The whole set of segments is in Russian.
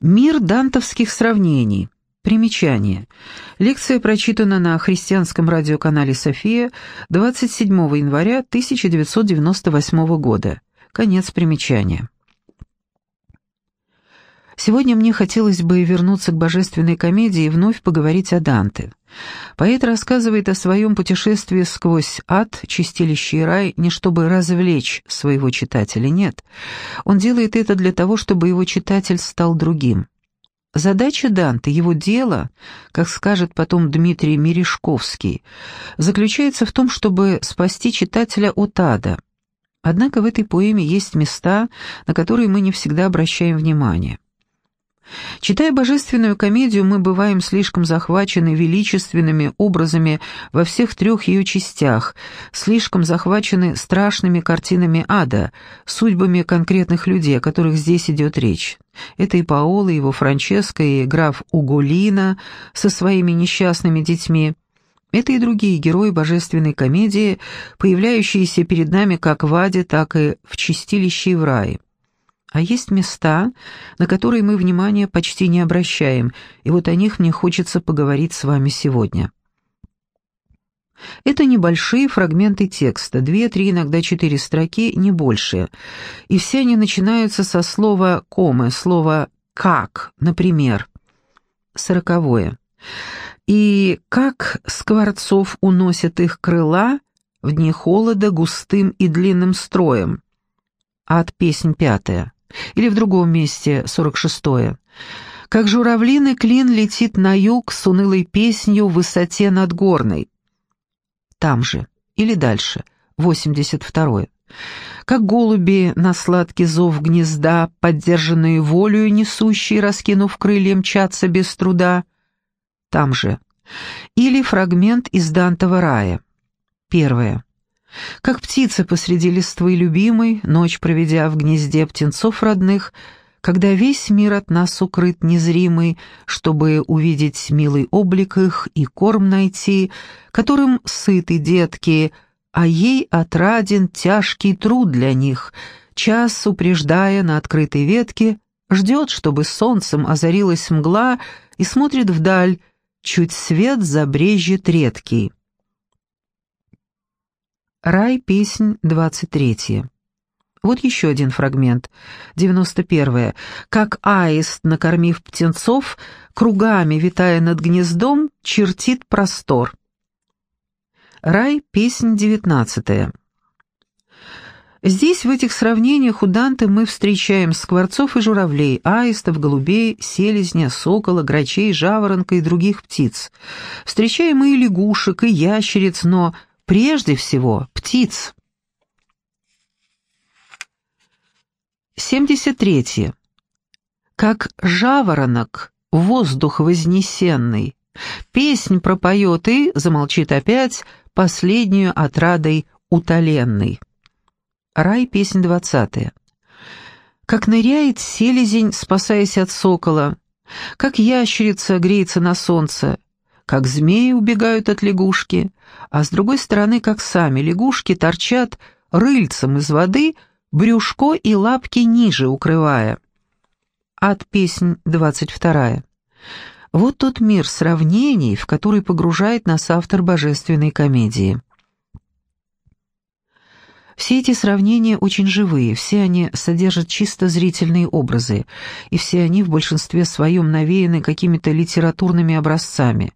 Мир дантовских сравнений. Примечание. Лекция прочитана на христианском радиоканале «София» 27 января 1998 года. Конец примечания. Сегодня мне хотелось бы вернуться к божественной комедии и вновь поговорить о Данте. Поэт рассказывает о своем путешествии сквозь ад, чистилище и рай не чтобы развлечь своего читателя, нет. Он делает это для того, чтобы его читатель стал другим. Задача Данте, его дело, как скажет потом Дмитрий Мережковский, заключается в том, чтобы спасти читателя от ада. Однако в этой поэме есть места, на которые мы не всегда обращаем внимание. Читая божественную комедию, мы бываем слишком захвачены величественными образами во всех трех ее частях, слишком захвачены страшными картинами ада, судьбами конкретных людей, о которых здесь идет речь. Это и Паоло, и его Франческо, и граф Уголина со своими несчастными детьми. Это и другие герои божественной комедии, появляющиеся перед нами как в аде, так и в чистилище и в рае. А есть места, на которые мы внимания почти не обращаем, и вот о них мне хочется поговорить с вами сегодня. Это небольшие фрагменты текста, две, три, иногда четыре строки, не больше, и все они начинаются со слова «комы», слова «как», например. Сороковое. «И как скворцов уносят их крыла в дни холода густым и длинным строем». От песнь пятая. Или в другом месте, 46-е. Как журавлиный клин летит на юг с унылой песнью в высоте надгорной. Там же. Или дальше, 82-е. Как голуби на сладкий зов гнезда, поддержанные волею несущие, раскинув крылья, мчатся без труда. Там же. Или фрагмент из Дантова рая. Первое. Как птица посреди листвы любимой, ночь проведя в гнезде птенцов родных, когда весь мир от нас укрыт незримый, чтобы увидеть милый облик их и корм найти, которым сыты детки, а ей отраден тяжкий труд для них, час упреждая на открытой ветке, ждет, чтобы солнцем озарилась мгла и смотрит вдаль, чуть свет забрежет редкий. Рай, песнь, 23. Вот еще один фрагмент, 91. Как аист, накормив птенцов, кругами, витая над гнездом, чертит простор. Рай, песнь, 19. Здесь, в этих сравнениях у Данте мы встречаем скворцов и журавлей, аистов, голубей, селезня, сокола, грачей, жаворонка и других птиц. Встречаем и лягушек, и ящериц, но Прежде всего, птиц. 73. Как жаворонок, воздух вознесенный, песнь пропоет и, замолчит опять, последнюю отрадой утоленный. Рай, песнь двадцатая. Как ныряет селезень, спасаясь от сокола, как ящерица греется на солнце, как змеи убегают от лягушки, а с другой стороны, как сами лягушки торчат рыльцем из воды, брюшко и лапки ниже укрывая. От песнь двадцать вторая. Вот тот мир сравнений, в который погружает нас автор божественной комедии. Все эти сравнения очень живые, все они содержат чисто зрительные образы, и все они в большинстве своем навеяны какими-то литературными образцами,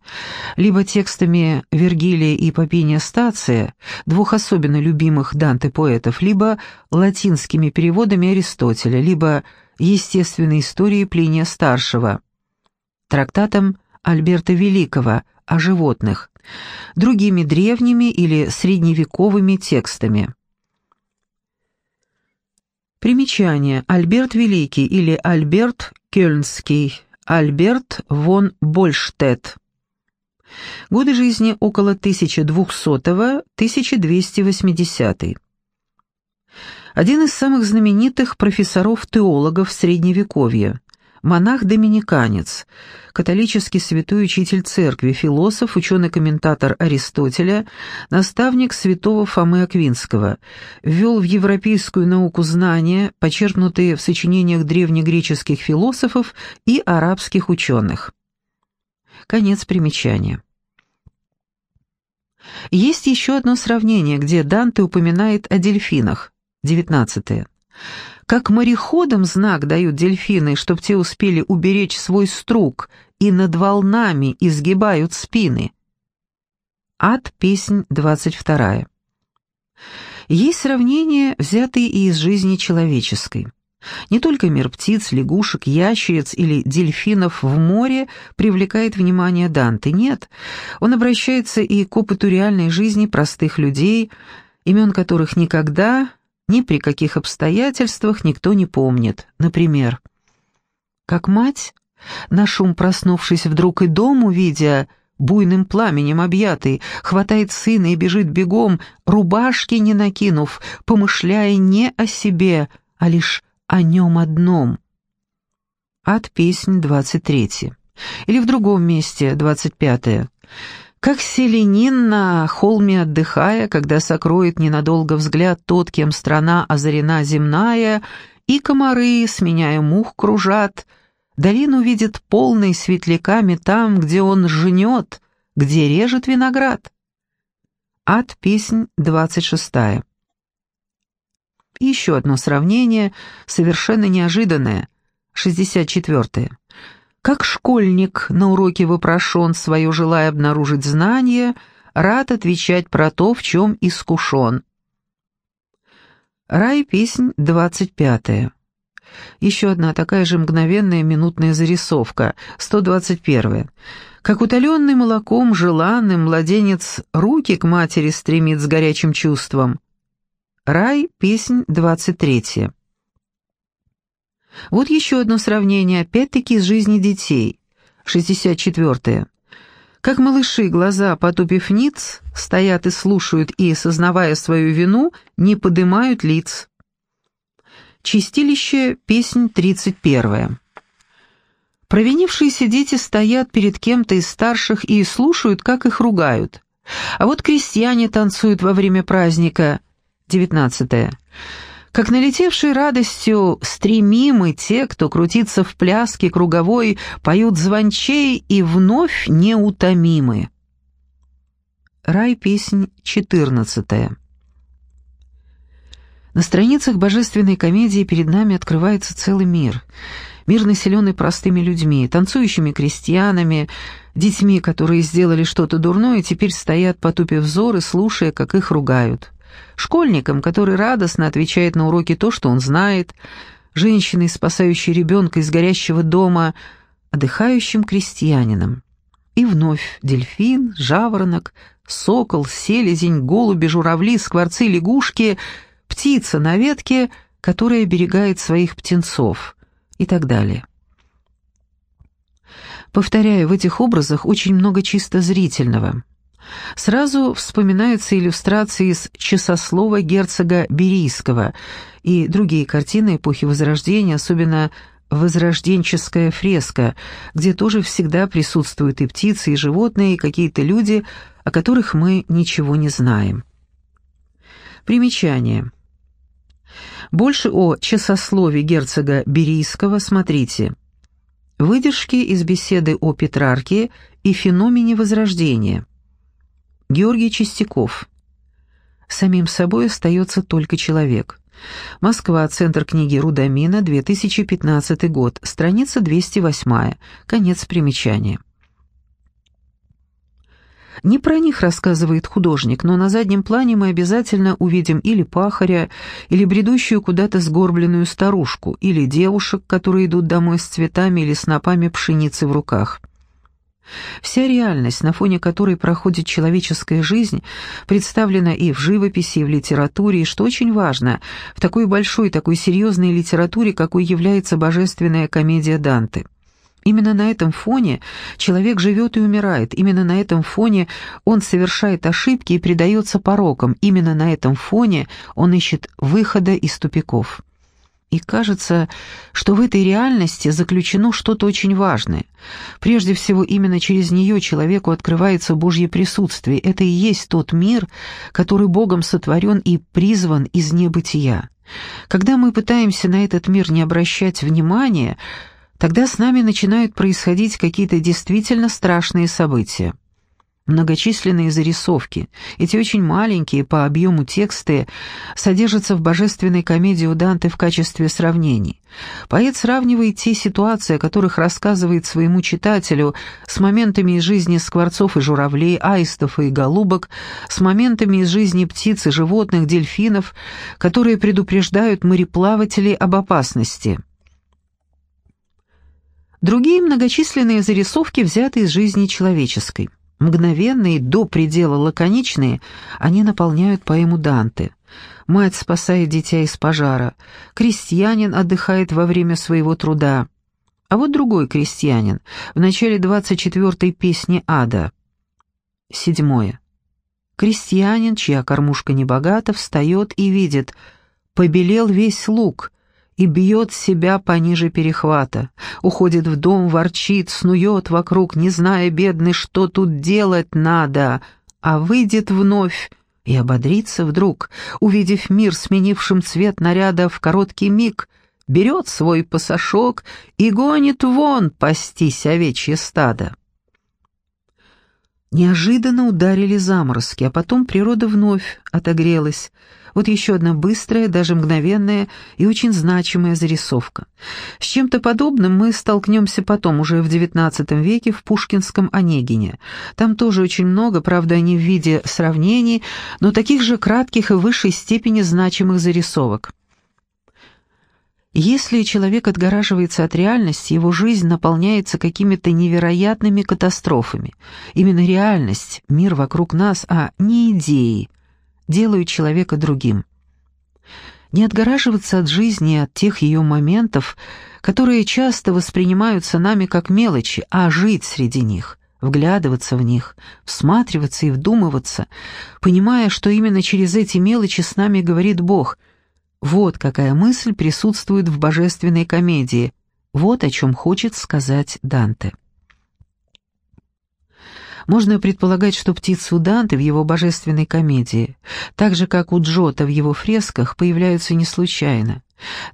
либо текстами Вергилия и Попиния Стация, двух особенно любимых Данте поэтов, либо латинскими переводами Аристотеля, либо естественной историей Плиния Старшего, трактатом Альберта Великого о животных, другими древними или средневековыми текстами. Примечание. Альберт Великий или Альберт Кёльнский. Альберт вон Больштедт. Годы жизни около 1200-1280. Один из самых знаменитых профессоров-теологов Средневековья. Монах-доминиканец, католический святой учитель церкви, философ, ученый-комментатор Аристотеля, наставник святого Фомы Аквинского, ввел в европейскую науку знания, почерпнутые в сочинениях древнегреческих философов и арабских ученых. Конец примечания. Есть еще одно сравнение, где Данте упоминает о дельфинах, 19 как мореходам знак дают дельфины, чтоб те успели уберечь свой струк, и над волнами изгибают спины. Ад, песнь 22. Есть сравнения, взятые и из жизни человеческой. Не только мир птиц, лягушек, ящериц или дельфинов в море привлекает внимание Данте, нет. Он обращается и к опыту реальной жизни простых людей, имен которых никогда ни при каких обстоятельствах никто не помнит. Например, как мать, на шум проснувшись вдруг и дом увидя, буйным пламенем объятый, хватает сына и бежит бегом, рубашки не накинув, помышляя не о себе, а лишь о нем одном. От песнь двадцать третья. Или в другом месте, двадцать пятое. Как селенин на холме отдыхая, когда сокроет ненадолго взгляд тот, кем страна озарена земная, и комары, сменяя мух, кружат, долину видит полной светляками там, где он жнет, где режет виноград. Ад песнь двадцать шестая. Еще одно сравнение, совершенно неожиданное, шестьдесят четвертое. Как школьник на уроке вопрошен, свое желая обнаружить знание, рад отвечать про то, в чем искушен. Рай песнь двадцать пятая. Еще одна такая же мгновенная минутная зарисовка, 121. Как утоленный молоком желанный младенец руки к матери стремит с горячим чувством. Рай, песнь двадцать третья. Вот еще одно сравнение, опять-таки из жизни детей. 64. Как малыши, глаза потупив ниц, стоят и слушают и, сознавая свою вину, не подымают лиц. Чистилище, песнь 31. Провинившиеся дети стоят перед кем-то из старших и слушают, как их ругают. А вот крестьяне танцуют во время праздника. 19. Как налетевшие радостью стремимы те, кто крутится в пляске круговой, поют звончей и вновь неутомимы. Рай песнь четырнадцатая. На страницах божественной комедии перед нами открывается целый мир. Мир, населенный простыми людьми, танцующими крестьянами, детьми, которые сделали что-то дурное и теперь стоят, потупив взоры, слушая, как их ругают школьником, который радостно отвечает на уроки то, что он знает, женщиной, спасающей ребенка из горящего дома, отдыхающим крестьянином. И вновь дельфин, жаворонок, сокол, селезень, голуби, журавли, скворцы, лягушки, птица на ветке, которая оберегает своих птенцов и так далее. Повторяю, в этих образах очень много чисто зрительного. Сразу вспоминаются иллюстрации из «Часослова герцога Берийского» и другие картины эпохи Возрождения, особенно возрожденческая фреска, где тоже всегда присутствуют и птицы, и животные, и какие-то люди, о которых мы ничего не знаем. Примечание. Больше о часослове герцога Берийского смотрите. Выдержки из беседы о Петрарке и феномене Возрождения. Георгий Чистяков. Самим собой остается только человек. Москва, Центр книги Рудамина, 2015 год, страница 208, конец примечания. Не про них рассказывает художник, но на заднем плане мы обязательно увидим или пахаря, или бредущую куда-то сгорбленную старушку, или девушек, которые идут домой с цветами или снопами пшеницы в руках. Вся реальность, на фоне которой проходит человеческая жизнь, представлена и в живописи, и в литературе, и, что очень важно, в такой большой, такой серьезной литературе, какой является божественная комедия Данте. Именно на этом фоне человек живет и умирает, именно на этом фоне он совершает ошибки и предается порокам, именно на этом фоне он ищет выхода из тупиков. И кажется, что в этой реальности заключено что-то очень важное. Прежде всего, именно через нее человеку открывается Божье присутствие. Это и есть тот мир, который Богом сотворен и призван из небытия. Когда мы пытаемся на этот мир не обращать внимания, тогда с нами начинают происходить какие-то действительно страшные события. Многочисленные зарисовки, эти очень маленькие по объему тексты, содержатся в божественной комедии у Данте в качестве сравнений. Поэт сравнивает те ситуации, о которых рассказывает своему читателю, с моментами из жизни скворцов и журавлей, аистов и голубок, с моментами из жизни птиц и животных, дельфинов, которые предупреждают мореплавателей об опасности. Другие многочисленные зарисовки взяты из жизни человеческой. Мгновенные, до предела лаконичные, они наполняют поэму Данте. Мать спасает дитя из пожара, крестьянин отдыхает во время своего труда. А вот другой крестьянин, в начале 24-й песни «Ада». Седьмое. Крестьянин, чья кормушка небогата, встает и видит, побелел весь лук, и бьет себя пониже перехвата. Уходит в дом, ворчит, снует вокруг, не зная, бедный, что тут делать надо, а выйдет вновь и ободрится вдруг, увидев мир, сменившим цвет наряда в короткий миг, берет свой пасашок и гонит вон пастись овечье стадо. Неожиданно ударили заморозки, а потом природа вновь отогрелась, вот еще одна быстрая, даже мгновенная и очень значимая зарисовка. С чем-то подобным мы столкнемся потом, уже в XIX веке, в Пушкинском Онегине. Там тоже очень много, правда, не в виде сравнений, но таких же кратких и высшей степени значимых зарисовок. Если человек отгораживается от реальности, его жизнь наполняется какими-то невероятными катастрофами. Именно реальность, мир вокруг нас, а не идеи – делают человека другим. Не отгораживаться от жизни, от тех ее моментов, которые часто воспринимаются нами как мелочи, а жить среди них, вглядываться в них, всматриваться и вдумываться, понимая, что именно через эти мелочи с нами говорит Бог. Вот какая мысль присутствует в божественной комедии, вот о чем хочет сказать Данте. Можно предполагать, что птицы у Данте в его божественной комедии, так же как у Джота в его фресках, появляются не случайно.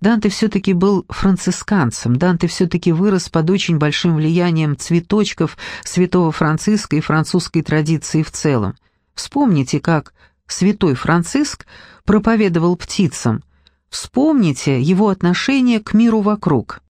Данте все-таки был францисканцем, Данте все-таки вырос под очень большим влиянием цветочков святого Франциска и французской традиции в целом. Вспомните, как святой Франциск проповедовал птицам, вспомните его отношение к миру вокруг.